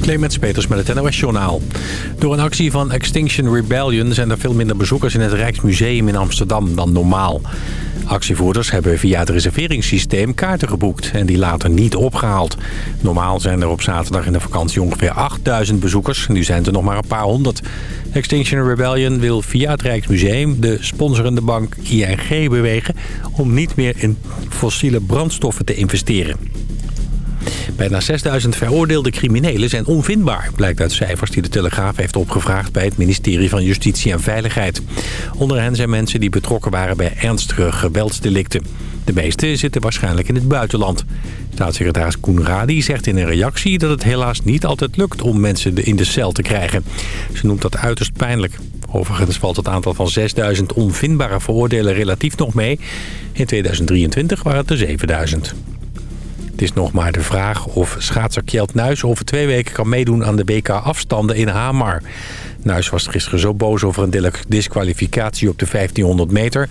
Clemens Peters met het NOS Journaal. Door een actie van Extinction Rebellion zijn er veel minder bezoekers in het Rijksmuseum in Amsterdam dan normaal. Actievoerders hebben via het reserveringssysteem kaarten geboekt en die later niet opgehaald. Normaal zijn er op zaterdag in de vakantie ongeveer 8000 bezoekers. Nu zijn er nog maar een paar honderd. Extinction Rebellion wil via het Rijksmuseum de sponsorende bank ING bewegen... om niet meer in fossiele brandstoffen te investeren. Bijna 6000 veroordeelde criminelen zijn onvindbaar... blijkt uit cijfers die de Telegraaf heeft opgevraagd... bij het ministerie van Justitie en Veiligheid. Onder hen zijn mensen die betrokken waren bij ernstige geweldsdelicten. De meeste zitten waarschijnlijk in het buitenland. Staatssecretaris Koenradi zegt in een reactie dat het helaas niet altijd lukt om mensen in de cel te krijgen. Ze noemt dat uiterst pijnlijk. Overigens valt het aantal van 6000 onvindbare veroordelen relatief nog mee. In 2023 waren het er 7000. Het is nog maar de vraag of schaatser Kjeld Nuis over twee weken kan meedoen aan de BK-afstanden in Hamar. Nuis was gisteren zo boos over een disqualificatie op de 1500 meter...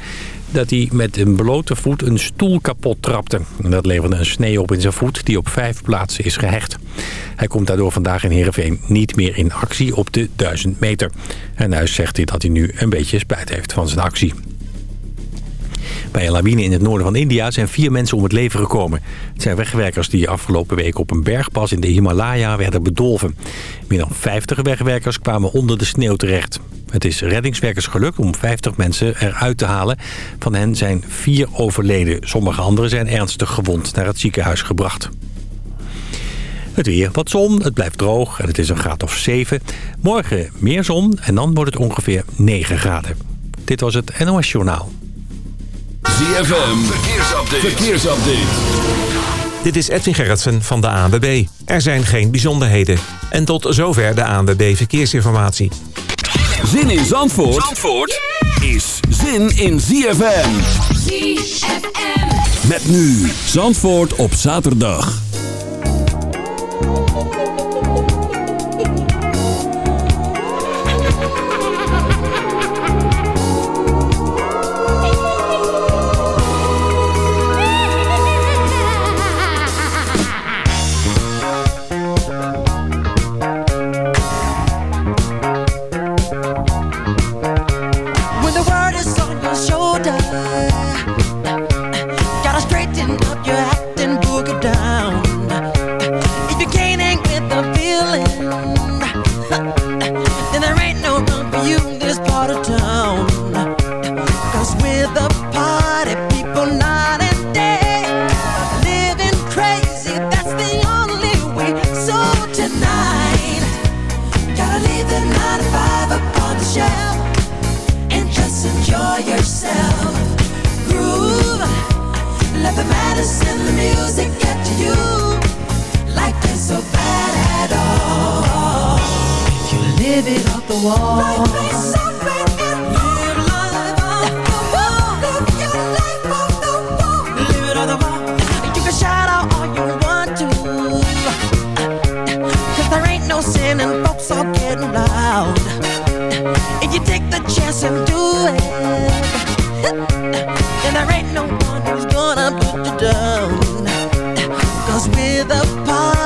dat hij met een blote voet een stoel kapot trapte. En dat leverde een snee op in zijn voet die op vijf plaatsen is gehecht. Hij komt daardoor vandaag in Heerenveen niet meer in actie op de 1000 meter. Nuis zegt hij dat hij nu een beetje spijt heeft van zijn actie. Bij een lawine in het noorden van India zijn vier mensen om het leven gekomen. Het zijn wegwerkers die afgelopen week op een bergpas in de Himalaya werden bedolven. Meer dan 50 wegwerkers kwamen onder de sneeuw terecht. Het is reddingswerkers gelukt om 50 mensen eruit te halen. Van hen zijn vier overleden. Sommige anderen zijn ernstig gewond naar het ziekenhuis gebracht. Het weer, wat zon, het blijft droog en het is een graad of 7. Morgen meer zon en dan wordt het ongeveer 9 graden. Dit was het NOS Journaal. ZFM, verkeersupdate. verkeersupdate. Dit is Edwin Gerritsen van de ANWB. Er zijn geen bijzonderheden. En tot zover de ANWB Verkeersinformatie. Zin in Zandvoort, Zandvoort is zin in ZFM. ZFM. Met nu Zandvoort op zaterdag.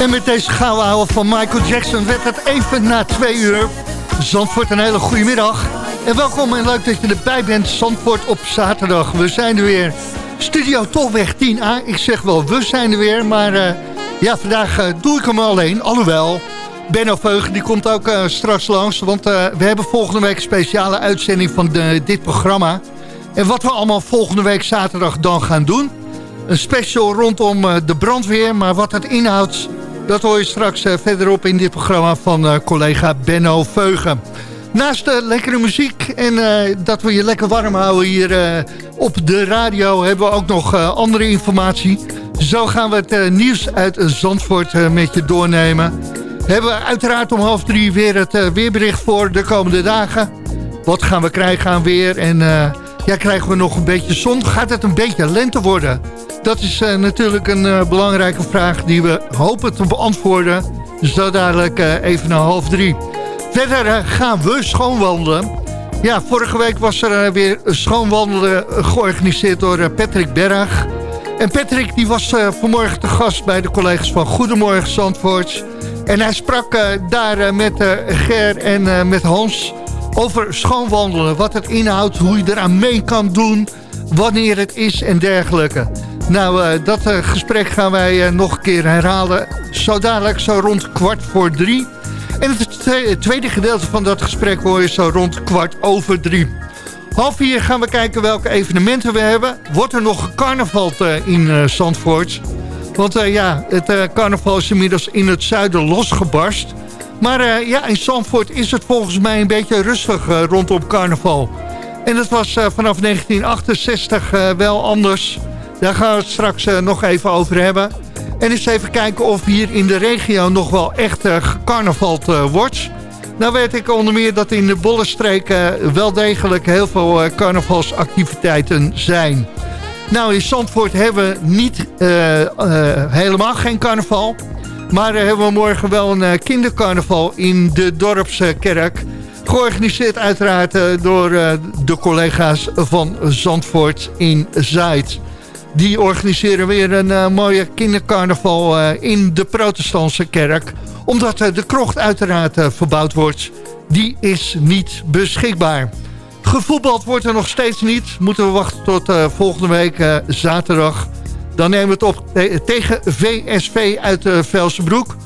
En met deze gouden van Michael Jackson werd het even na twee uur. Zandvoort, een hele goede middag. En welkom en leuk dat je erbij bent. Zandvoort op zaterdag. We zijn er weer. Studio Tolweg 10A. Ik zeg wel, we zijn er weer. Maar uh, ja, vandaag uh, doe ik hem alleen. Alhoewel, Benno Veugen die komt ook uh, straks langs. Want we hebben volgende week een speciale uitzending van dit programma. En wat we allemaal volgende week zaterdag dan gaan doen. Een special rondom de brandweer. Maar wat het inhoudt dat hoor je straks uh, verderop in dit programma van uh, collega Benno Veugen. Naast de lekkere muziek en dat we je lekker warm houden hier op de radio... hebben we ook nog andere informatie. Zo gaan we het nieuws uit Zandvoort met je doornemen. Hebben we uiteraard om half drie weer het weerbericht voor de komende dagen. Wat gaan we krijgen aan weer en ja, krijgen we nog een beetje zon? Gaat het een beetje lente worden? Dat is uh, natuurlijk een uh, belangrijke vraag die we hopen te beantwoorden. Zo dadelijk uh, even na half drie. Verder gaan we schoonwandelen. Ja, vorige week was er weer schoonwandelen georganiseerd door Patrick Berg. En Patrick die was vanmorgen te gast bij de collega's van Goedemorgen Zandvoort. En hij sprak daar met Ger en met Hans over schoonwandelen. Wat het inhoudt, hoe je eraan mee kan doen, wanneer het is en dergelijke. Nou, uh, dat uh, gesprek gaan wij uh, nog een keer herhalen. Zo dadelijk, zo rond kwart voor drie. En het tweede gedeelte van dat gesprek hoor je zo rond kwart over drie. Half vier gaan we kijken welke evenementen we hebben. Wordt er nog carnaval in Zandvoort? Want ja, het carnaval is inmiddels in het zuiden losgebarst. Maar ja, in Zandvoort is het volgens mij een beetje rustig rondom carnaval. En dat was vanaf 1968 wel anders... Daar gaan we het straks nog even over hebben. En eens even kijken of hier in de regio nog wel echt gecarnavald uh, wordt. Nou weet ik onder meer dat in de Bollenstreken wel degelijk heel veel carnavalsactiviteiten zijn. Nou, in Zandvoort hebben we niet helemaal geen carnaval. Maar hebben we morgen wel een kindercarnaval in de dorpskerk. Georganiseerd uiteraard door de collega's van Zandvoort in Zuid. Die organiseren weer een uh, mooie kindercarnaval uh, in de protestantse kerk. Omdat uh, de krocht uiteraard verbouwd wordt. Die is niet beschikbaar. Gevoetbald wordt er nog steeds niet. Moeten we wachten tot volgende week zaterdag. Dan nemen we het op tegen VSV uit Velsenbroek.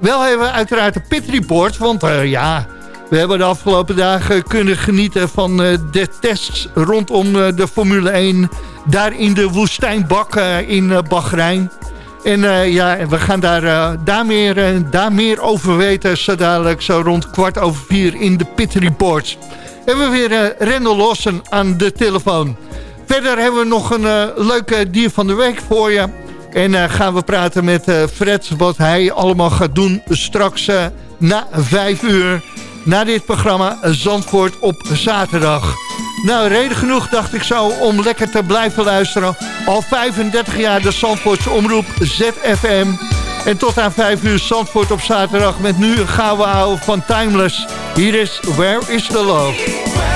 Wel hebben we uiteraard een pit report. Want ja, we hebben de afgelopen dagen kunnen genieten van de tests rondom de Formule 1 daar in de woestijnbak in Bahrein. En ja, we gaan daar, daar, meer, daar meer over weten zo dadelijk zo rond kwart over vier in de Pit Report. Hebben we weer Rendel Lossen aan de telefoon. Verder hebben we nog een leuke dier van de week voor je. En gaan we praten met Fred wat hij allemaal gaat doen straks na vijf uur. Na dit programma Zandvoort op zaterdag. Nou, reden genoeg dacht ik zo om lekker te blijven luisteren. Al 35 jaar de Zandvoortse omroep ZFM. En tot aan 5 uur Zandvoort op zaterdag met nu gouden ouwe van Timeless. Hier is Where is the Love?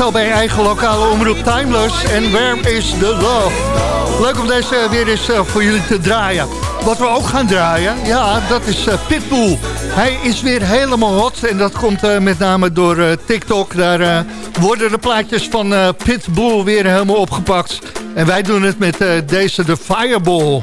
Zo bij je eigen lokale omroep Timeless. En Where is the Love? Leuk om deze weer eens eh, voor jullie te draaien. Wat we ook gaan draaien, ja, dat is eh, Pitbull. Hij is weer helemaal hot en dat komt eh, met name door TikTok. Daar worden de plaatjes van Pitbull weer helemaal opgepakt. En wij doen het met deze, de Fireball.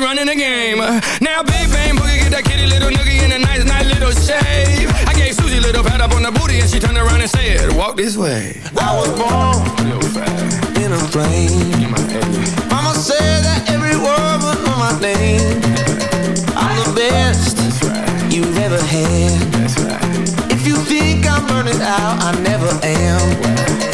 Running the game. Now, big bang boogie, get that kitty little noogie in a nice, nice little shave. I gave Susie a little pat up on the booty, and she turned around and said, "Walk this way." I was born in a flame. Mama said that every word was on my name. I'm the best you've ever had. If you think I'm burning out, I never am. I'm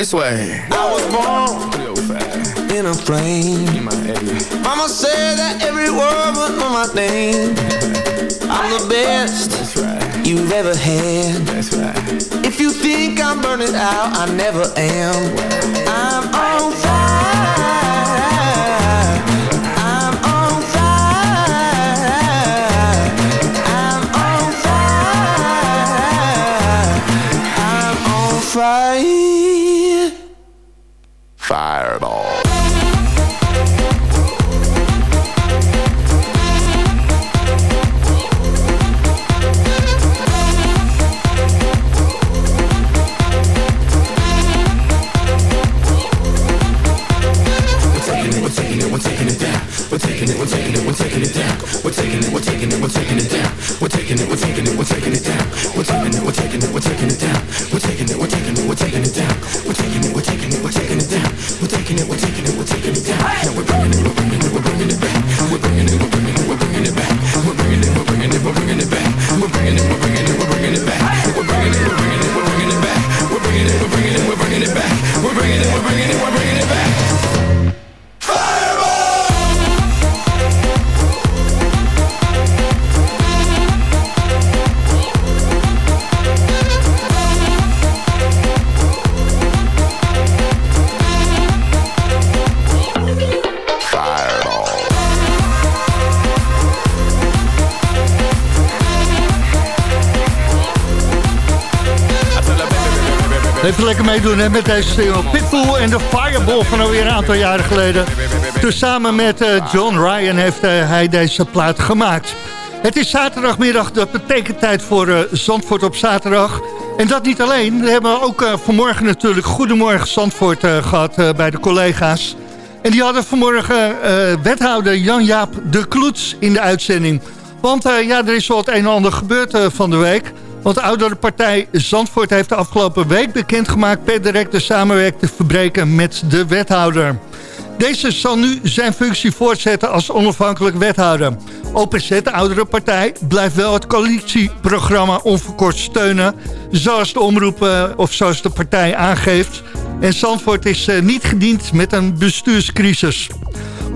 this way. I was born in a flame. Mama said that every word was on my name. I'm the best That's right. you've ever had. That's right. If you think I'm burning out, I never am. I'm on fire. I'm on fire. I'm on fire. I'm on fire. Even lekker meedoen hè, met deze single Pitbull en de Fireball van alweer een aantal jaren geleden. Dus samen met eh, John Ryan heeft eh, hij deze plaat gemaakt. Het is zaterdagmiddag, dat betekent tijd voor eh, Zandvoort op zaterdag. En dat niet alleen, we hebben ook vanmorgen natuurlijk Goedemorgen Zandvoort eh, gehad eh, bij de collega's. En die hadden vanmorgen wethouder Jan-Jaap de Kloets in de uitzending. Want ja, er is wel het een en ander gebeurd van de week. Want de oudere partij Zandvoort heeft de afgelopen week bekendgemaakt... per direct de samenwerking te verbreken met de wethouder. Deze zal nu zijn functie voortzetten als onafhankelijk wethouder. OPZ, de oudere partij, blijft wel het coalitieprogramma onverkort steunen... zoals de omroep eh, of zoals de partij aangeeft. En Zandvoort is eh, niet gediend met een bestuurscrisis.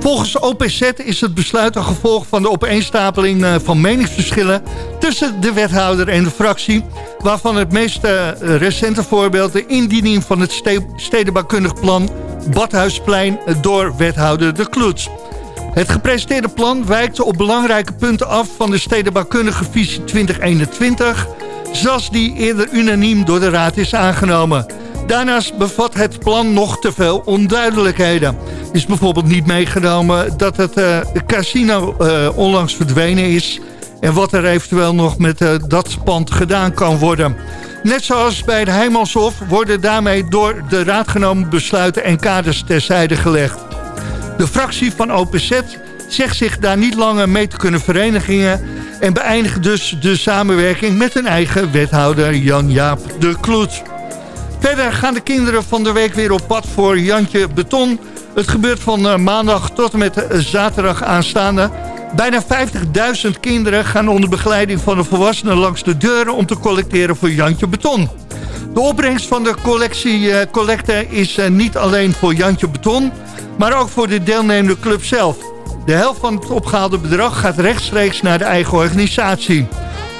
Volgens OPZ is het besluit een gevolg van de opeenstapeling eh, van meningsverschillen tussen de wethouder en de fractie, waarvan het meest eh, recente voorbeeld de indiening van het ste- stedenbouwkundig plan Badhuisplein door wethouder De Kloets. Het gepresenteerde plan wijkt op belangrijke punten af van de stedenbouwkundige visie 2021, zoals die eerder unaniem door de Raad is aangenomen. Daarnaast bevat het plan nog te veel onduidelijkheden. Is bijvoorbeeld niet meegenomen dat het eh, casino eh, onlangs verdwenen is... en wat er eventueel nog met eh, dat pand gedaan kan worden. Net zoals bij het Heimanshof worden daarmee door de raad genomen besluiten en kaders terzijde gelegd. De fractie van OPZ zegt zich daar niet langer mee te kunnen verenigen... en beëindigt dus de samenwerking met hun eigen wethouder Jan-Jaap de Kloet. Verder gaan de kinderen van de week weer op pad voor Jantje Beton. Het gebeurt van eh, maandag tot en met eh, zaterdag aanstaande. Bijna 50.000 kinderen gaan onder begeleiding van de volwassenen langs de deuren... om te collecteren voor Jantje Beton. De opbrengst van de collectie eh, is niet alleen voor Jantje Beton... maar ook voor de deelnemende club zelf. De helft van het opgehaalde bedrag gaat rechtstreeks naar de eigen organisatie.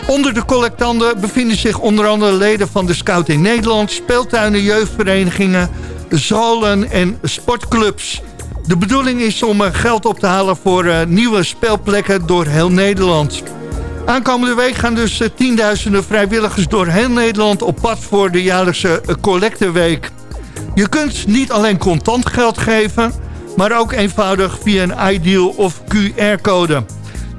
Onder de collectanten bevinden zich onder andere leden van de Scouting Nederland... speeltuinen, jeugdverenigingen, zolen en sportclubs. De bedoeling is om eh, geld op te halen voor eh, nieuwe speelplekken door heel Nederland. Aankomende week gaan dus eh, tienduizenden vrijwilligers door heel Nederland op pad voor de jaarlijkse collecteweek. Je kunt niet alleen contant geld geven, maar ook eenvoudig via een iDeal of QR-code.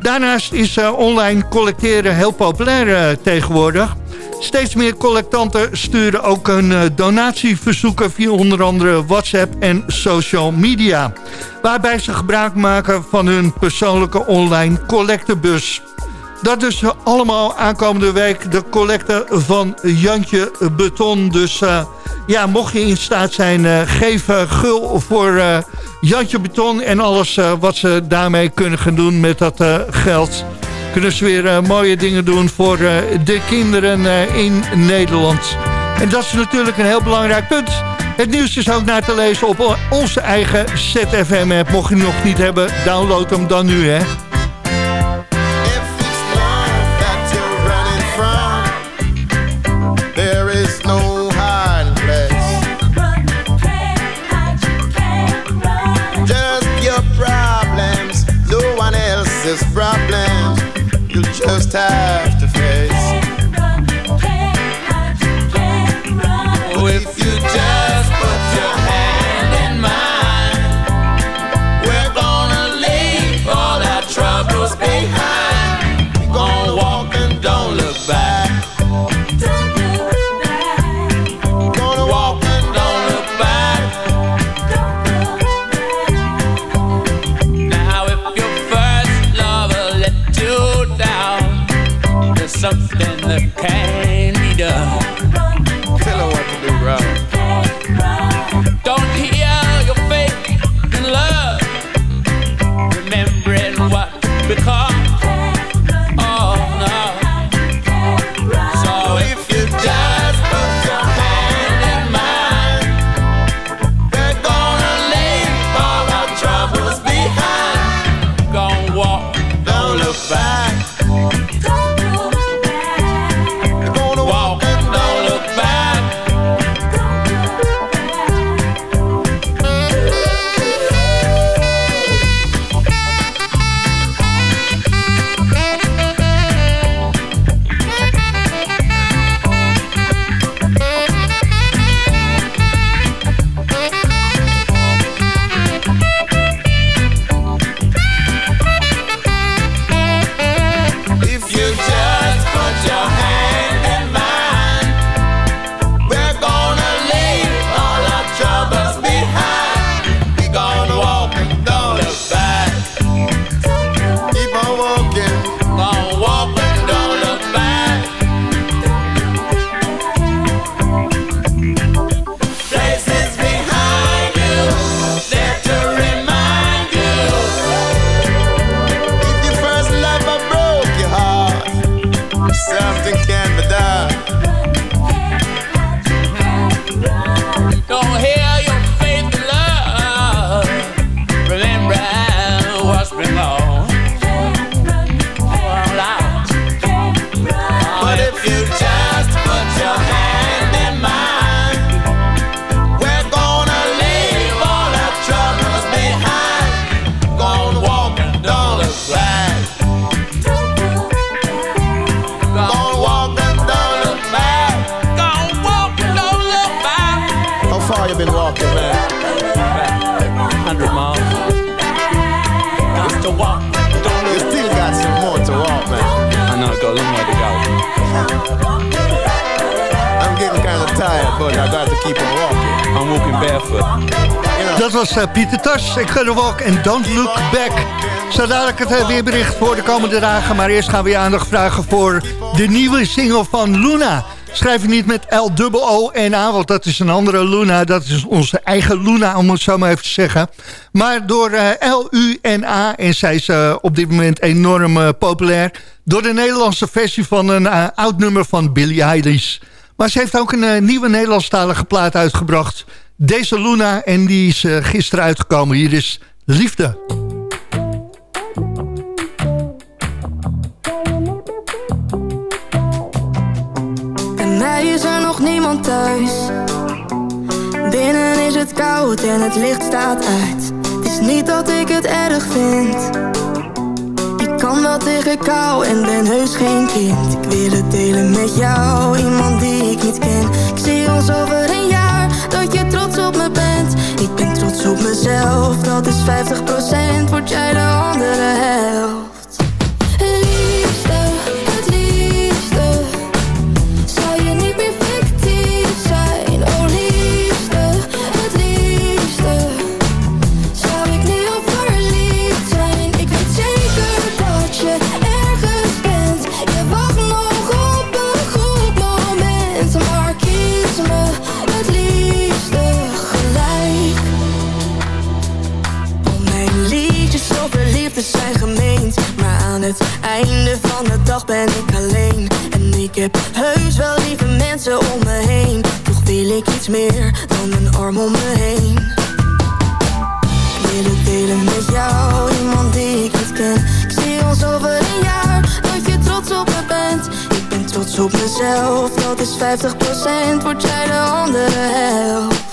Daarnaast is eh, online collecteren heel populair eh, tegenwoordig. Steeds meer collectanten sturen ook hun eh, donatieverzoeken via onder andere WhatsApp en social media. Waarbij ze gebruik maken van hun persoonlijke online collectebus. Dat dus allemaal aankomende week de collecte van Jantje Beton. Dus eh, ja, mocht je in staat zijn, eh, geef eh, gul voor Jantje Beton... en alles wat ze daarmee kunnen gaan doen met dat geld. Kunnen ze weer mooie dingen doen voor de kinderen in Nederland. En dat is natuurlijk een heel belangrijk punt. Het nieuws is ook naar te lezen op onze eigen ZFM-app. Mocht je nog niet hebben, download hem dan nu, hè. Ik ga de walk and don't look back. Zo dadelijk het eh, weerbericht voor de komende dagen. Maar eerst gaan we je aandacht vragen voor de nieuwe single van Luna. Schrijf je niet met L-O-O-N-A, want dat is een andere Luna. Dat is onze eigen Luna, om het zo maar even te zeggen. Maar door eh, L-U-N-A, en zij is eh, op dit moment enorm populair... door de Nederlandse versie van een oud nummer van Billie Eilish. Maar ze heeft ook een nieuwe Nederlandstalige plaat uitgebracht. Deze Luna, en die is eh, gisteren uitgekomen. Hier is Liefde. Bij mij is er nog niemand thuis. Binnen is het koud en het licht staat uit. Het is niet dat ik het erg vind. Ik kan wel tegen kou en ben heus geen kind. Ik wil het delen met jou, iemand die ik niet ken. Ik zie ons over een jaar, trots op me bent. Ik ben trots op mezelf, dat is 50%, word jij de andere helft. Heus wel lieve mensen om me heen. Toch wil ik iets meer dan een arm om me heen. Ik wil het delen met jou, iemand die ik niet ken. Ik zie ons over een jaar, dat je trots op me bent. Ik ben trots op mezelf, dat is 50% Word jij de andere helft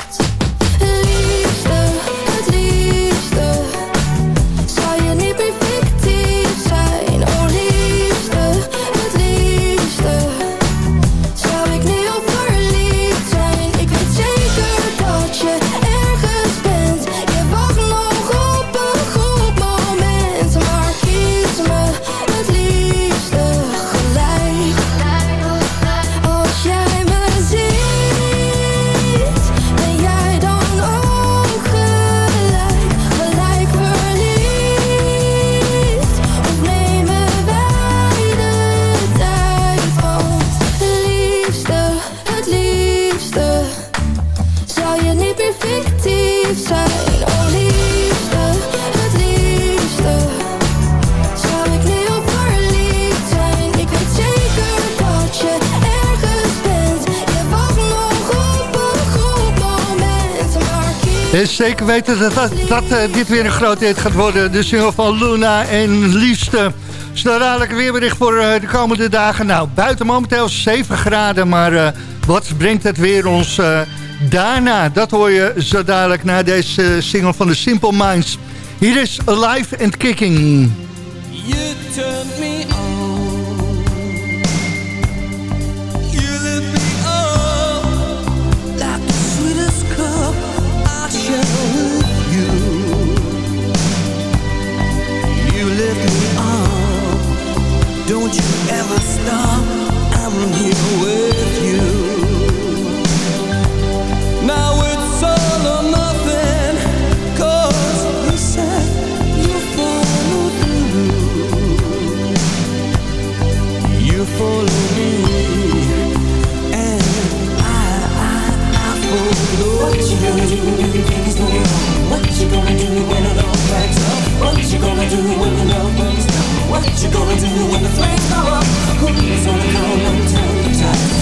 En zeker weten dat, dat, dat eh, dit weer een groot hit gaat worden. De single van Luna en Liefste. Snel dadelijk weerbericht voor eh, de komende dagen. Nou, buiten momenteel 7 graden, maar eh, wat brengt het weer ons daarna? Dat hoor je zo dadelijk na deze single van de Simple Minds. Hier is Alive and Kicking. You do when it all cracks up? What she gonna do when What you gonna do when the flames go up? Who's come and turn? What's it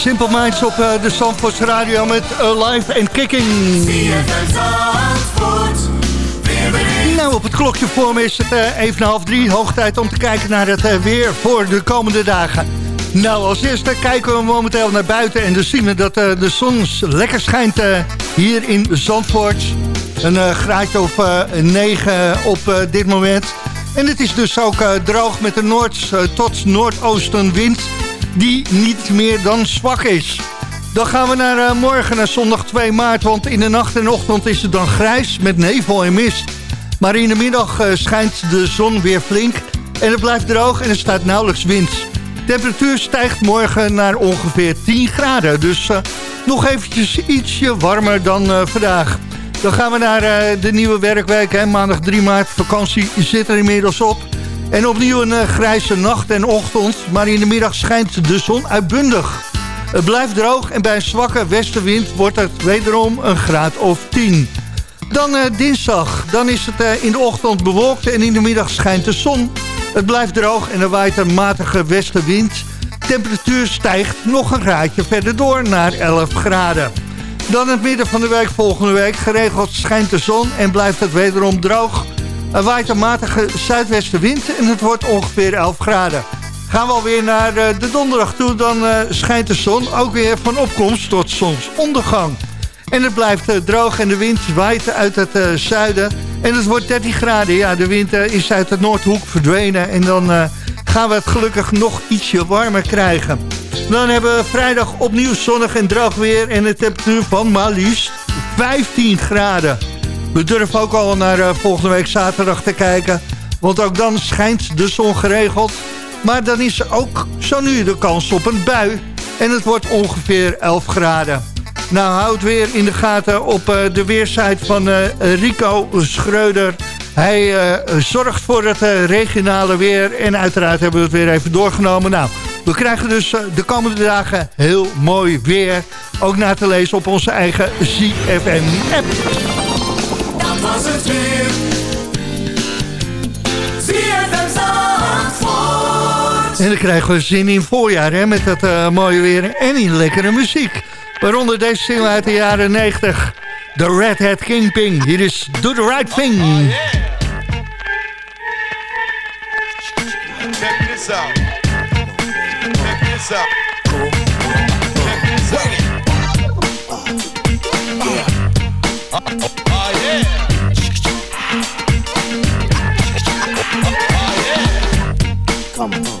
Simple Minds op eh, de Zandvoorts Radio met Alive and Kicking. Nou, op het klokje voor me is het uh, even half drie. Hoog tijd om te kijken naar het weer voor de komende dagen. Nou, als eerste kijken we momenteel naar buiten... en dan zien we dat de zon lekker schijnt hier in Zandvoort. Een graadje of 9 op dit moment. En het is dus ook droog met een noord tot noordoostenwind... die niet meer dan zwak is. Dan gaan we naar morgen, naar zondag 2 maart... want in de nacht en ochtend is het dan grijs met nevel en mist... Maar in de middag eh, schijnt de zon weer flink en het blijft droog en er staat nauwelijks wind. Temperatuur stijgt morgen naar ongeveer 10 graden. Dus uh, nog eventjes ietsje warmer dan vandaag. Dan gaan we naar de nieuwe werkweek. Hè. Maandag 3 maart, vakantie zit er inmiddels op. En opnieuw een grijze nacht en ochtend. Maar in de middag schijnt de zon uitbundig. Het blijft droog en bij een zwakke westenwind wordt het wederom een graad of 10. Dan uh, dinsdag. Dan is het uh, in de ochtend bewolkt en in de middag schijnt de zon. Het blijft droog en er waait een matige westenwind. Temperatuur stijgt nog een graadje verder door naar 11 graden. Dan het midden van de week volgende week. Geregeld schijnt de zon en blijft het wederom droog. Er waait een matige zuidwestenwind en het wordt ongeveer 11 graden. Gaan we alweer naar uh, de donderdag toe, dan schijnt de zon ook weer van opkomst tot zonsondergang. En het blijft uh, droog en de wind waait uit het zuiden. En het wordt 13 graden. Ja, de wind is uit de noordhoek verdwenen. En dan gaan we het gelukkig nog ietsje warmer krijgen. Dan hebben we vrijdag opnieuw zonnig en droog weer. En een temperatuur van maar liefst 15 graden. We durven ook al naar volgende week zaterdag te kijken. Want ook dan schijnt de zon geregeld. Maar dan is ook zo nu de kans op een bui. En het wordt ongeveer 11 graden. Nou, houd weer in de gaten op uh, de weersite van uh, Rico Schreuder. Hij zorgt voor het regionale weer. En uiteraard hebben we het weer even doorgenomen. Nou, we krijgen dus de komende dagen heel mooi weer. Ook na te lezen op onze eigen ZFM-app. Was het weer. En dan krijgen we zin in voorjaar hè, met dat mooie weer en in lekkere muziek. Waaronder deze single uit de jaren 90. The Red Hat Kingpin. Hier is Do The Right Thing. Oh, yeah. Check this out. Check this out. Come on.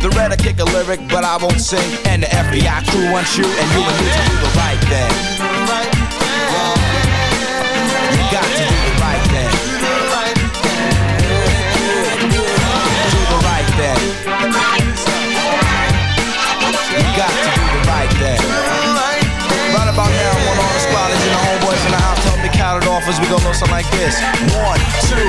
The red I kick a lyric, but I won't sing. And the FBI crew wants you, and you and me to do the right thing. You got to do the right thing. Do the right thing. You got to do the right thing. Right about now, I want all the spotters and the homeboys in the house. Tell me count it off as we go know something like this. One, two,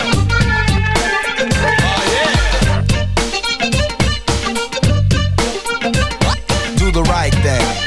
Check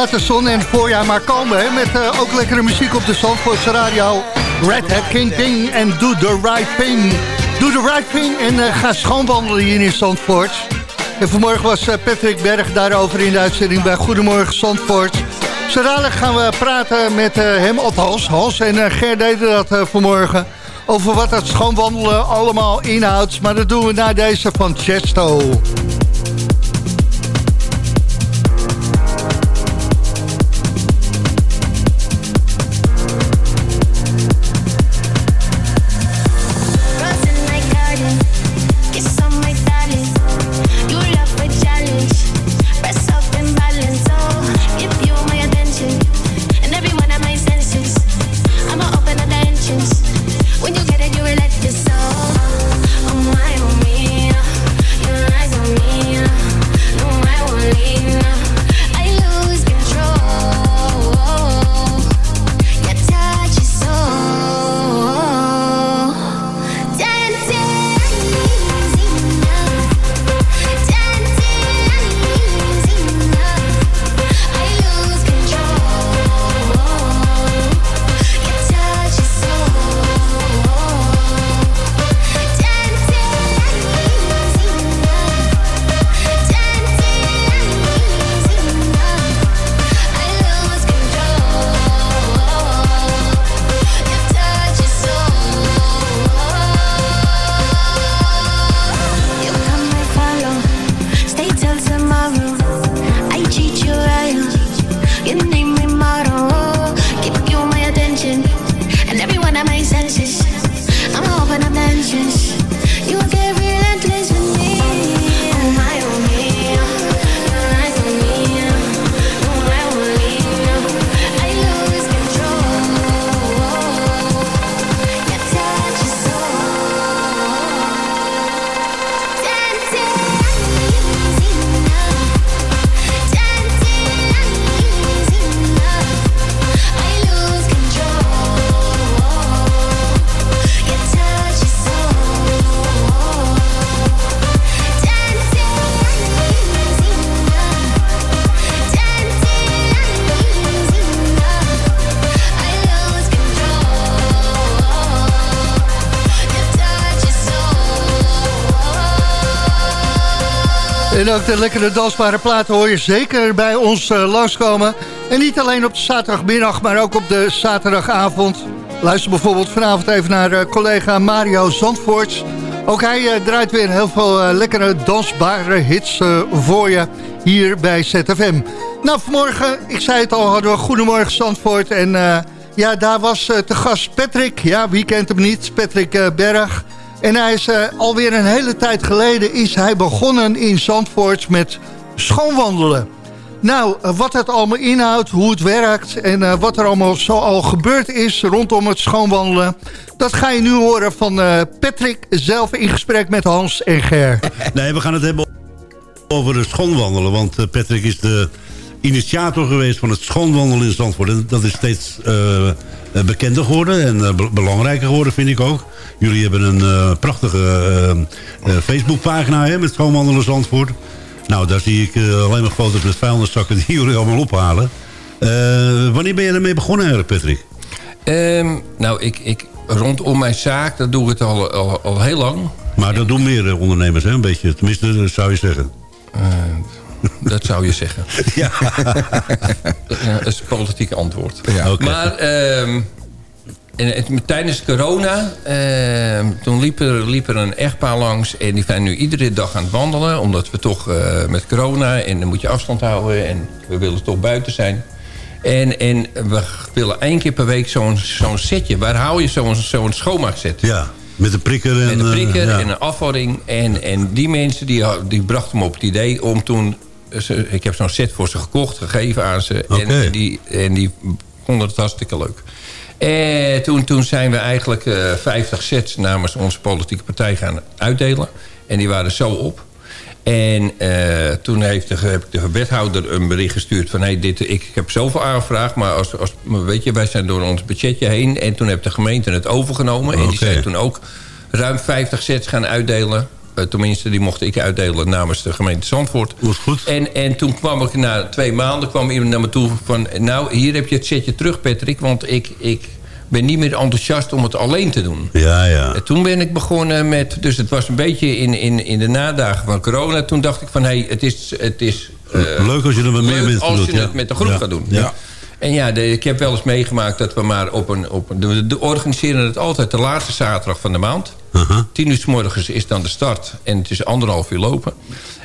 Laat de zon en het voorjaar maar komen. Hè? Met eh, ook lekkere muziek op de Zandvoortse radio. Red Hat King King en Do The Right Thing. Do The Right Thing en eh, ga schoonwandelen hier in Zandvoort. En vanmorgen was eh, Patrick Berg daarover in de uitzending bij Goedemorgen Zandvoort. Zo gaan we praten met hem, althans Hans en uh, Ger deden dat vanmorgen. Over wat het schoonwandelen allemaal inhoudt. Maar dat doen we na deze van Chesto. De lekkere dansbare platen hoor je zeker bij ons eh, langskomen. En niet alleen op de zaterdagmiddag, maar ook op de zaterdagavond. Luister bijvoorbeeld vanavond even naar eh, collega Mario Zandvoorts. Ook hij eh, draait weer heel veel lekkere dansbare hits voor je hier bij ZFM. Nou, vanmorgen, ik zei het al, hadden we Goedemorgen Zandvoort. En ja, daar was te gast Patrick. Ja, wie kent hem niet? Patrick Berg. En hij is eh, alweer een hele tijd geleden is hij begonnen in Zandvoort met schoonwandelen. Nou, eh, wat het allemaal inhoudt, hoe het werkt en eh, wat er allemaal zo al gebeurd is rondom het schoonwandelen. Dat ga je nu horen van Patrick zelf in gesprek met Hans en Ger. Nee, we gaan het hebben over het schoonwandelen. Want Patrick is de initiator geweest van het schoonwandelen in Zandvoort. En dat is steeds eh, bekender geworden en eh, be- belangrijker geworden, vind ik ook. Jullie hebben een prachtige Facebookpagina hè, met schoonwandelen Zandvoort. Nou, daar zie ik alleen maar foto's met vuilniszakken die jullie allemaal ophalen. Wanneer ben je ermee begonnen eigenlijk, Patrick? Ehm, nou, ik, ik, rondom mijn zaak, dat doe ik het al, al, al heel lang. Maar dat doen meer ondernemers, hè? Een beetje, tenminste, dat zou je zeggen. Dat zou je zeggen. Ja. dat is het politieke antwoord. Ja. Maar ehm, en tijdens corona, ehm, toen liep er, liep er een echtpaar langs... en die zijn nu iedere dag aan het wandelen... omdat we toch eh, met corona en dan moet je afstand houden... en we willen toch buiten zijn... En, en we willen één keer per week zo'n zo'n setje. Waar hou je zo'n zo'n schoonmaakset? Ja, met een prikker en... Met een prikker eh, ja. en een afvalling. En, en die mensen die, die brachten me op het idee om toen... Ze, ik heb zo'n set voor ze gekocht, gegeven aan ze. En, die, en die vonden het hartstikke leuk. En toen, toen zijn we eigenlijk eh 50 sets namens onze politieke partij gaan uitdelen. En die waren zo op. En eh, toen heeft de, heb ik de wethouder een bericht gestuurd van... Hey, dit, ik heb zoveel aangevraagd, maar als, als, weet je, wij zijn door ons budgetje heen. En toen heeft de gemeente het overgenomen. En die zijn toen ook ruim 50 sets gaan uitdelen. Eh, tenminste, die mocht ik uitdelen namens de gemeente Zandvoort. goed. En, en toen kwam ik na twee maanden kwam iemand naar me toe van... nou, hier heb je het setje terug, Patrick. Want ik, ik ben niet meer enthousiast om het alleen te doen. Ja, ja. En toen ben ik begonnen met... Dus het was een beetje in, in, in de nadagen van corona. Toen dacht ik van, hé, hey, het is... Het is eh, Leuk als je er met meer leuk mensen als doet. je ja. het met de groep Ja. gaat doen. Ja. En ja, de- ik heb wel eens meegemaakt dat we maar op een... Op een de, de organiseren het altijd de laatste zaterdag van de maand. Uh-huh. Tien uur s morgens is dan de start. En het is anderhalf uur lopen.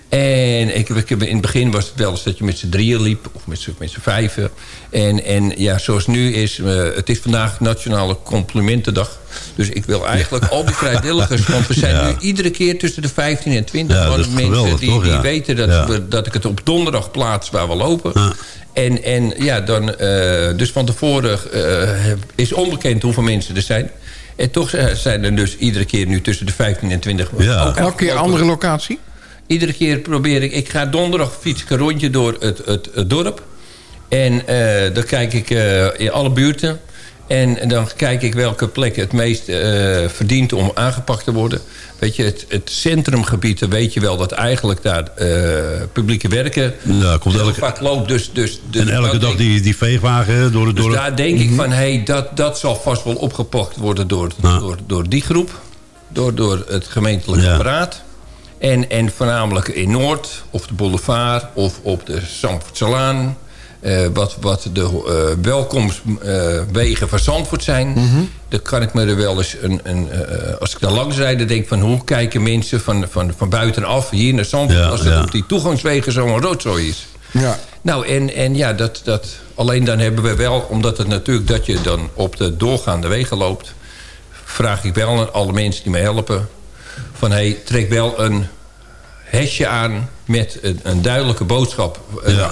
En ik, ik, heb- in het begin was het wel eens dat je met z'n drieën liep. Of met z'n vijven. En, en ja, zoals nu is... eh, het is vandaag Nationale Complimentendag. Dus ik wil eigenlijk al die vrijwilligers... want we zijn Ja. nu iedere keer tussen de 15 en 20 Ja, van dat is mensen geweldig, die, toch? die Ja. weten dat, we, dat ik het op donderdag plaats waar we lopen. En, en ja, dan, eh, dus van tevoren eh, is onbekend hoeveel mensen er zijn. En toch zijn er dus iedere keer nu tussen de 15 en 20. Ja. Ook Elke keer andere locatie? Iedere keer probeer ik... Ik ga donderdag fiets ik een rondje door het, het, het dorp. En eh, dan kijk ik eh, in alle buurten. En, en dan kijk ik welke plek het meest eh, verdient om aangepakt te worden. Weet je, het, het centrumgebied, dan weet je wel dat eigenlijk daar eh, publieke werken... Ja, komt elke, vaak loopt. Dus, dus, dus en elke dag die, die veegwagen door het dus daar denk ik van, hey, dat, dat zal vast wel opgepakt worden door, door, door die groep. Door, door het gemeentelijk Ja. apparaat. En, en voornamelijk in Noord, of de boulevard, of op de Zandvoortselaan. Eh wat, wat de eh welkomstwegen van Zandvoort zijn. Dan kan ik me er wel eens, een, een, eh, als ik daar langs rijd... dan denk ik van hoe kijken mensen van, van, van buitenaf hier naar Zandvoort... Ja, als het ja. op die toegangswegen zo'n rotzooi is. Ja. Nou, en, en ja, dat, dat, alleen dan hebben we wel... omdat het natuurlijk dat je dan op de doorgaande wegen loopt... vraag ik wel aan alle mensen die me helpen... van hey, trek wel een hesje aan met een, een duidelijke boodschap. eh,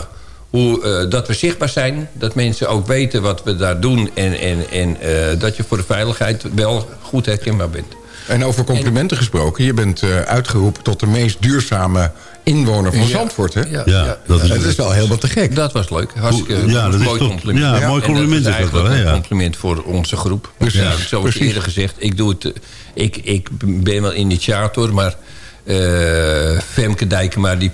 hoe, eh, dat we zichtbaar zijn, dat mensen ook weten wat we daar doen... en, en, en eh, dat je voor de veiligheid wel goed herkenbaar bent. En over complimenten gesproken. Je bent eh, uitgeroepen tot de meest duurzame inwoner van Ja. Zandvoort, hè? Ja, ja. dat is- dat is wel helemaal te gek. Dat was leuk. Hartstikke ja, dat is mooi toch- compliment. ja, mooi En compliment dat is is dat wel, hè, een ja. compliment voor onze groep. Precies, Ja, zoals precies. eerder gezegd, ik, doe het, ik, ik ben wel initiator, maar eh, Femke Dijkema die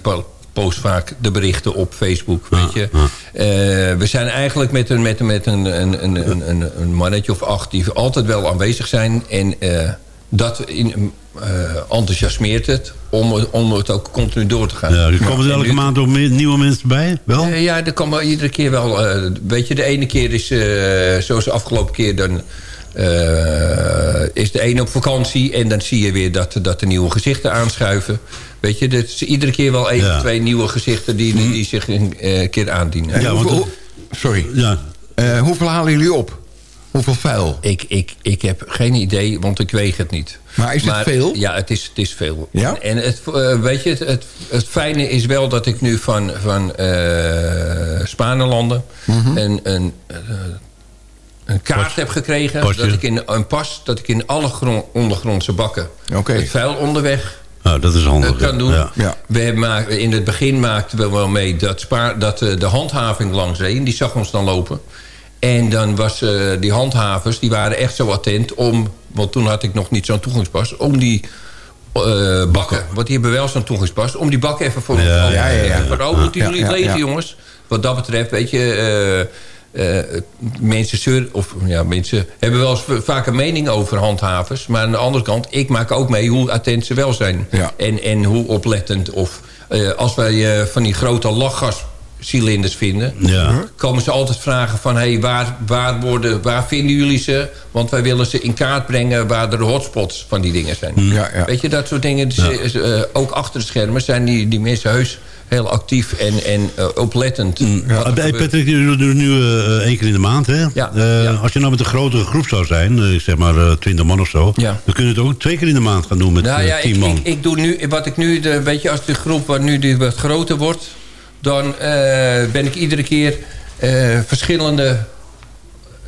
post vaak de berichten op Facebook, weet je. Eh, we zijn eigenlijk met een, met een, met een, een, een, een, een, een mannetje of acht die altijd wel aanwezig zijn en eh, dat in, eh, enthousiasmeert het om, om het ook continu door te gaan. Ja, er komen er elke nu- maand ook nieuwe mensen bij? Wel? ja, er komen iedere keer wel... weet je, de ene keer is... zoals de afgelopen keer... dan eh, is de een op vakantie... en dan zie je weer dat, dat de nieuwe gezichten aanschuiven. Weet je, er is iedere keer wel één Ja. of twee nieuwe gezichten... die, die, die zich een eh, keer aandienen. En hoeveel- sorry. Ja. Eh, hoeveel halen jullie op? Hoeveel vuil? Ik, ik, ik heb geen idee, want ik weeg het niet. Maar is het veel? Ja, het is, het is veel. Ja? En het, weet je, het, het, het fijne is wel dat ik nu van, van eh Spanelanden... Mhm. een, een, eh, een kaart heb gekregen. Pasje. Dat ik in, een pas dat ik in alle gron- ondergrondse bakken... Oké. het vuil onderweg Nou, dat is handig. eh, kan doen. Ja. Ja. We hebben, maar in het begin maakten we wel mee dat, spaar, dat eh, de handhaving langs reed. Die zag ons dan lopen. En dan was eh, die handhavers, die waren echt zo attent om... want toen had ik nog niet zo'n toegangspas... om die eh, bakken, want die hebben wel zo'n toegangspas... om die bakken even voor ons Ja, te ja, ja, ja. oh, moeten Ja, jullie ja, het lezen, jongens? Wat dat betreft, weet je... eh, mensen, zeur, of, ja, mensen hebben wel eens vaak een mening over handhavers. Maar aan de andere kant, ik maak ook mee hoe attent ze wel zijn. En, en hoe oplettend. Of eh, als wij eh, van die grote lachgascilinders vinden... Ja. komen ze altijd vragen van... Hey, waar, waar, worden, waar vinden jullie ze? Want wij willen ze in kaart brengen waar de hotspots van die dingen zijn. Ja, ja. Weet je, dat soort dingen. Dus, ook achter de schermen zijn die, die mensen heus heel actief en, en eh, oplettend. Ja, er hey, gebeurt. Patrick, doen het nu eh, één keer in de maand, hè? Ja, Eh, Als je nou met een grotere groep zou zijn, zeg maar 20 man of zo... Ja. dan kun je het ook twee keer in de maand gaan doen met Nou ja, 10 ik, man. ik, ik doe nu, wat ik nu, de, weet je, als de groep wat nu die wat groter wordt, dan ben ik iedere keer verschillende,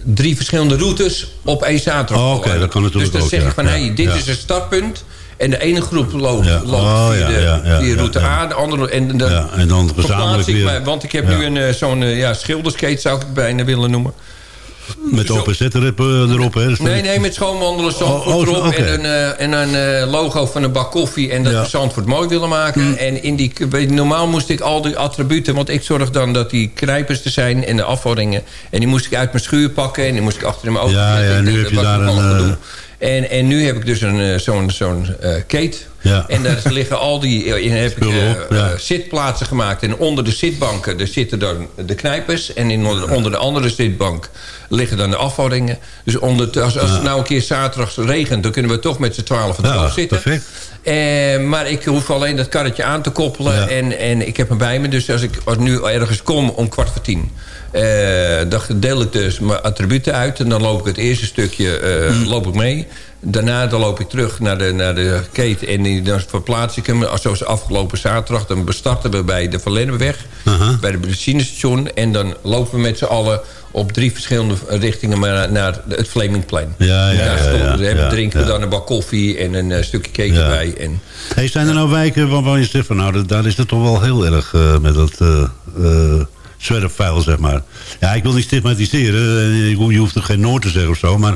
drie verschillende routes op één zaterdag. Oh, oké, dat kan natuurlijk Dus dan ook, zeg ja. ik van, Ja, hé, dit ja. is een startpunt. En de ene groep loopt, Ja. loopt Oh, via, ja, de, ja, via route. A, de andere... En dan, Ja, en dan gezamenlijk ik weer. mij, want ik heb nu een, eh, zo'n eh, ja, schilderskate, zou ik het bijna willen noemen. Met de OPZ erop, eh, erop hè? Nee, nee, met schoonwandelen Zandvoort Oh, oh, erop. En een, en een logo van een bak koffie. En dat Ja. Mm. we Zandvoort mooi willen maken. En in die, normaal moest ik al die attributen... want ik zorg dan dat die knijpers er zijn en de afvallingen. En die moest ik uit mijn schuur pakken. En die moest ik achter in mijn auto Ja, ja, nu heb je daar een. En, en nu heb ik dus een, eh, zo'n zo'n eh, kate. Ja. En daar liggen al die... In heb ik Spullen eh, op, ja. eh, zitplaatsen gemaakt. En onder de zitbanken daar zitten dan de knijpers. En in, onder, onder de andere zitbank liggen dan de afvallingen. Dus onder, als, als het nou een keer zaterdag regent... dan kunnen we toch met z'n twaalf Ja, erop zitten. perfect. Eh, maar ik hoef alleen dat karretje aan te koppelen. En, en ik heb hem bij me. Dus als ik als nu ergens kom om kwart voor tien... eh, dan deel ik dus mijn attributen uit. En dan loop ik het eerste stukje eh, Mm. loop ik mee. Daarna dan loop ik terug naar de, naar de keten. En die- dan verplaats ik hem. Als Zoals afgelopen zaterdag. Dan bestarten we bij de Verlennenweg. Bij de benzinestation. En dan lopen we met z'n allen op drie verschillende richtingen maar naar het Flemingplein. Ja, ja, Daar ja, ja, drinken we dan een bak koffie en een eh, stukje cake erbij. En, Hey, zijn er nou wijken waarvan je zegt van nou, daar is het toch wel heel erg met dat zwerfvuil, zeg maar. Ja, ik wil niet stigmatiseren, eh, je ho- je hoeft er geen Noord te zeggen of zo, maar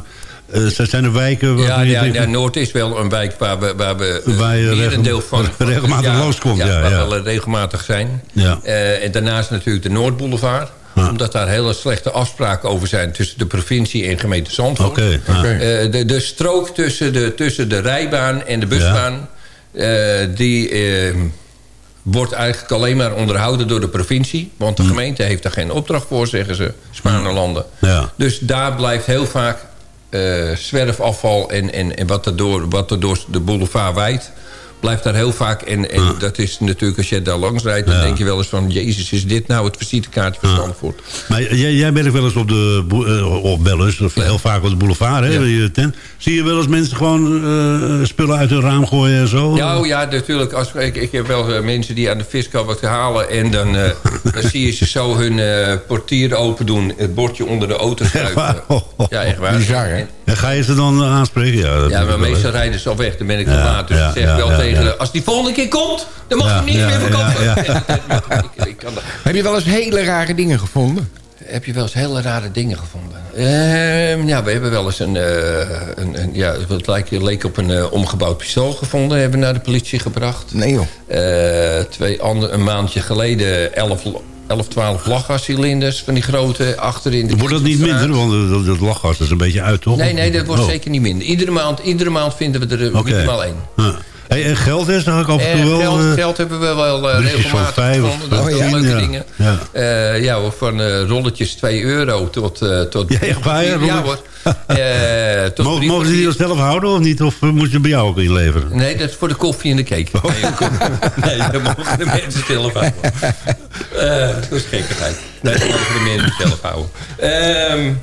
eh, zijn- er wijken ja, je ja, ja, Noord is wel een wijk waar we, waar we eh, Waar een deel van... regel- regelmatig loskomt, ja, waar ja. we wel regelmatig zijn. Ja. Eh, en daarnaast natuurlijk de Noordboulevard. Omdat daar hele slechte afspraken over zijn... tussen de provincie en gemeente Zandvoort. Oké, ja. Oké. Eh, de, de strook tussen de, tussen de rijbaan en de busbaan... eh, die eh, wordt eigenlijk alleen maar onderhouden door de provincie. Want de Hm. gemeente heeft daar geen opdracht voor, zeggen ze. Spaanlanden. Ja. Dus daar blijft heel vaak eh, zwerfafval en, en, en wat, er door, wat er door de boulevard wijdt... blijft daar heel vaak. En, en dat is natuurlijk, als je daar langs rijdt... dan Ja. denk je wel eens van... Jezus, is dit nou het visitekaartje van Zandvoort? Maar jij, jij werkt wel eens op de, boe- eh, of wel eens, of heel vaak op de boulevard, hè, je tent. Zie je wel eens mensen gewoon eh, spullen uit hun raam gooien en zo? Ja, oh ja, natuurlijk. Als, ik, ik heb wel eh, mensen die aan de fiscal wat halen... en dan, dan zie je ze zo hun portier open doen... het bordje onder de auto schuiven. Ja, echt waar. Bizar, hè? En ga je ze dan aanspreken? Ja, Ja, maar meestal rijden ze al weg. Dan ben ik te laat. Dus ik zeg wel tegen de... Als die volgende keer komt, dan mag je hem niet meer verkopen. ja, ik, ik kan dat. Heb je wel eens hele rare dingen gevonden? Heb je wel eens hele rare dingen gevonden? Ehm, ja, we hebben wel eens een... eh, een, een ja, het leek, leek op een eh, omgebouwd pistool gevonden. Hebben we naar de politie gebracht. Nee joh. Eh, twee ander, een maandje geleden 11, 11 12 lachgascilinders van die grote achterin. De Wordt dat niet minder? Want eh, dat, dat lachgas is een beetje uit, toch? Nee, nee, dat wordt Oh, zeker niet minder. Iedere maand, iedere maand vinden we er eh, minimaal één. Ja. Hey, en geld is, ga ik af en toe Eh, wel... geld, eh, geld hebben we wel van regelmatig gevonden. Dat oh, zijn ja. leuke Ja. dingen. Ja. Eh, ja, hoor, van rolletjes 2 euro tot... tot Ja, echt waar, ja, Ja rolletjes? hoor. Tot Mogen, mogen ze die zelf houden of niet? Of eh, moet je bij jou ook inleveren? Nee, dat is voor de koffie en de cake. Oh. Nee, dat mogen de mensen zelf houden. Dat is gekkigheid. Nee, dat mogen de mensen zelf houden. Ehm,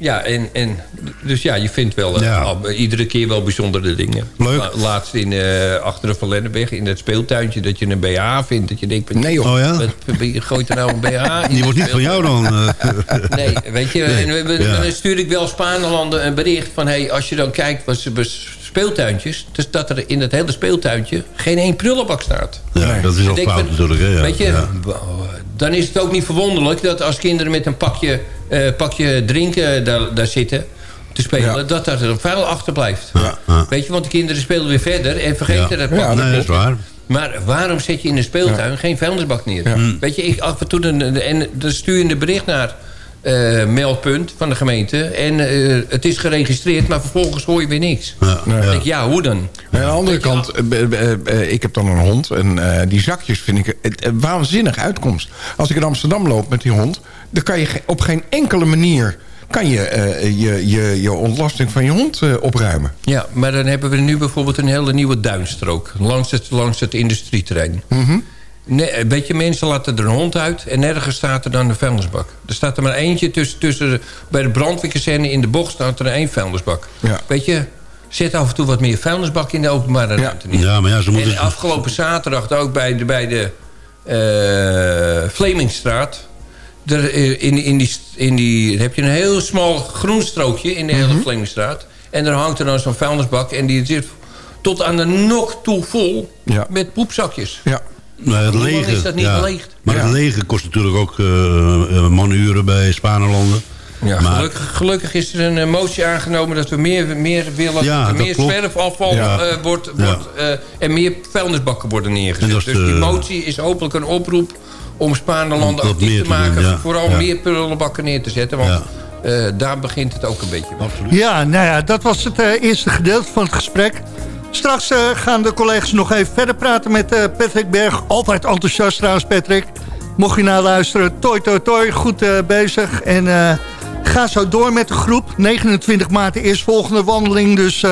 ja, en, en, dus ja, je vindt wel eh, Ja. al- iedere keer wel bijzondere dingen. Leuk. La- laatst in, eh, achter de Van Lennepweg, in het speeltuintje, dat je een BH vindt. Dat je denkt, Nee, joh. Oh ja? gooit er nou een BH in? Die wordt niet van jou dan. eh. Nee, weet je, en we, we- Ja. dan stuur ik wel Spaanlanden een bericht van... Hey, als je dan kijkt wat ze speeltuintjes... dus dat er in het hele speeltuintje geen één prullenbak staat. ja, dat is al fout natuurlijk. Hè, ja. Weet je, Ja. dan is het ook niet verwonderlijk... dat als kinderen met een pakje, eh, pakje drinken daar, daar zitten te spelen... Ja. dat daar een vuil achterblijft. Ja, ja. Weet je, want de kinderen spelen weer verder... en vergeten Ja. dat Ja, pakje. Nee, dat is waar. Maar waarom zet je in een speeltuin geen vuilnisbak neer? Weet je, ik af en toe... een- En dan stuur je een bericht naar eh, meldpunt van de gemeente. En eh, het is geregistreerd, maar vervolgens hoor je weer niks. Ja, Dan denk ik, ja, hoe dan? Aan de andere kant, eh, ik heb dan een hond. En eh, die zakjes vind ik een een waanzinnig uitkomst. Als ik in Amsterdam loop met die hond... dan kan je op geen enkele manier... kan je eh, je, je, je ontlasting van je hond eh, opruimen. Ja, maar dan hebben we nu bijvoorbeeld een hele nieuwe duinstrook. Langs het, langs het industrieterrein. Nee, weet je, mensen laten er een hond uit... en nergens staat er dan een vuilnisbak. Er staat er maar eentje tussen... tussen de- bij de brandweerkazerne in de bocht staat er één vuilnisbak. Ja. Weet je, zet af en toe wat meer vuilnisbak in de openbare ruimte neer. Ja, maar ja, ze moeten... En afgelopen zaterdag ook bij de, bij de Vlemingstraat. Er, eh, in, in, die, in die heb je een heel smal groen strookje in de hele. Vlemingstraat. En daar hangt er dan zo'n vuilnisbak. En die zit tot aan de nok toe vol Ja. met poepzakjes. Ja. Nee, het Hoe lang leger, is dat niet ja. Maar het leger kost natuurlijk ook eh, eh, manuren bij Spanelanden. Ja, maar, gelukkig, gelukkig is er een eh, motie aangenomen dat we meer, meer willen... Ja, dat er meer klopt. zwerfafval Ja. eh, wordt, Ja. wordt, eh, en meer vuilnisbakken worden neergezet. Dus die motie is hopelijk een oproep om wat actief te te maken. doen, ja. Vooral Ja. meer prullenbakken neer te zetten. Want eh, daar begint het ook een beetje mee. Absoluut. Ja, nou ja, dat was het eh, eerste gedeelte van het gesprek. Straks eh, gaan de collega's nog even verder praten met eh, Patrick Berg. Altijd enthousiast trouwens, Patrick. Mocht je nou luisteren, toi toi toi, goed eh, bezig. En ga zo door met de groep. 29 maart de eerstvolgende wandeling. Dus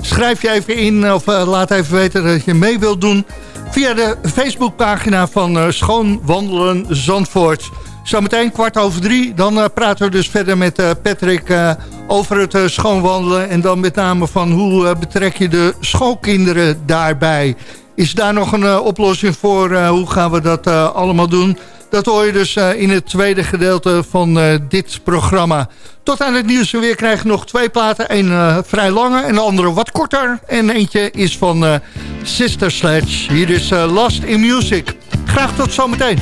schrijf je even in of laat even weten dat je mee wilt doen. Via de Facebookpagina van Schoon Wandelen Zandvoort. Zometeen kwart over drie. Dan eh, praten we dus verder met eh, Patrick eh, over het schoonwandelen. En dan met name van hoe betrek je de schoolkinderen daarbij. Is daar nog een oplossing voor? hoe gaan we dat allemaal doen? Dat hoor je dus in het tweede gedeelte van dit programma. Tot aan het nieuws weer krijg je nog twee platen. Eén vrij lange en de andere wat korter. En eentje is van Sister Sledge. Hier is Last in Music. Graag tot zometeen.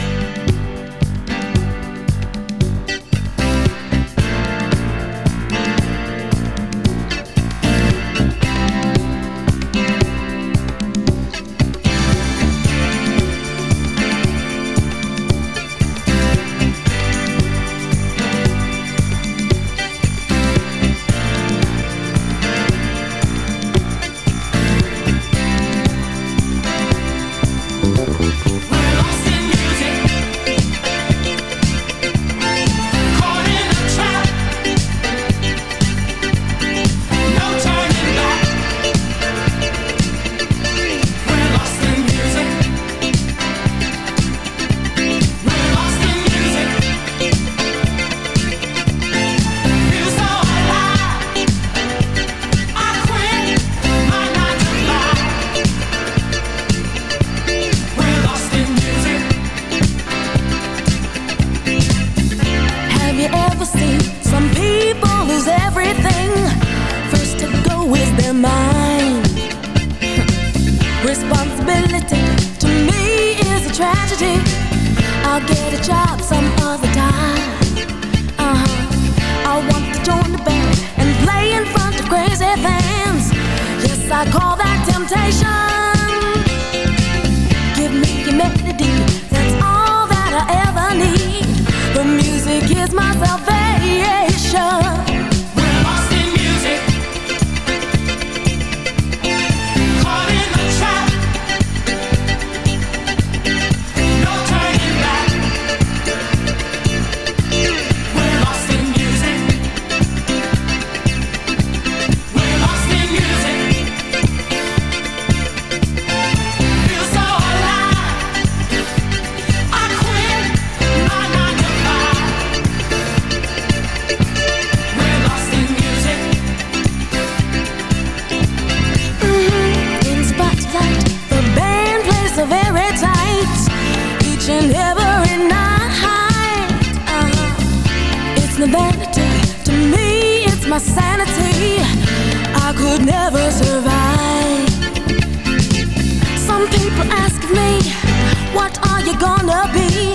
You gonna be?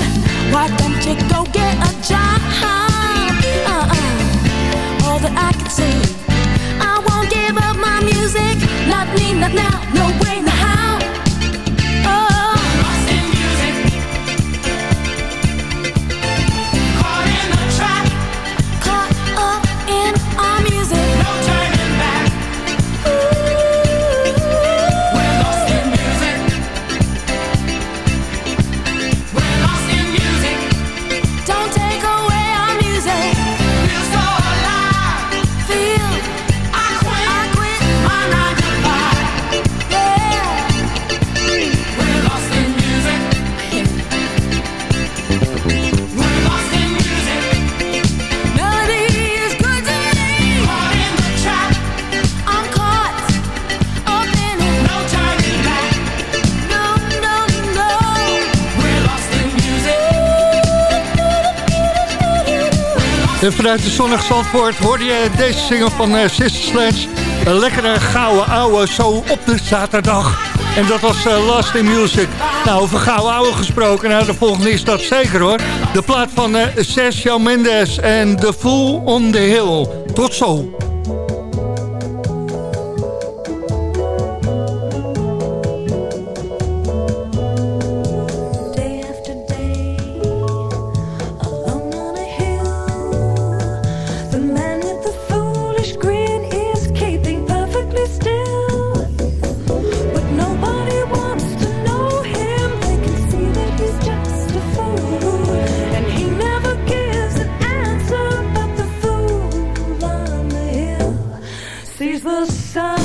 Why don't you go get a job? Uh-uh. All that I can say, I won't give up my music. Not me, not now, En vanuit de zonnig Zandvoort hoorde je deze single van uh, Sister Sledge. Een lekkere gouden ouwe zo op de zaterdag. En dat was uh, Last in Music. Nou, over gouden ouwe gesproken. Nou, de volgende is dat zeker hoor. De plaat van uh, Sergio Mendes en The Fool on the Hill. Tot zo. Het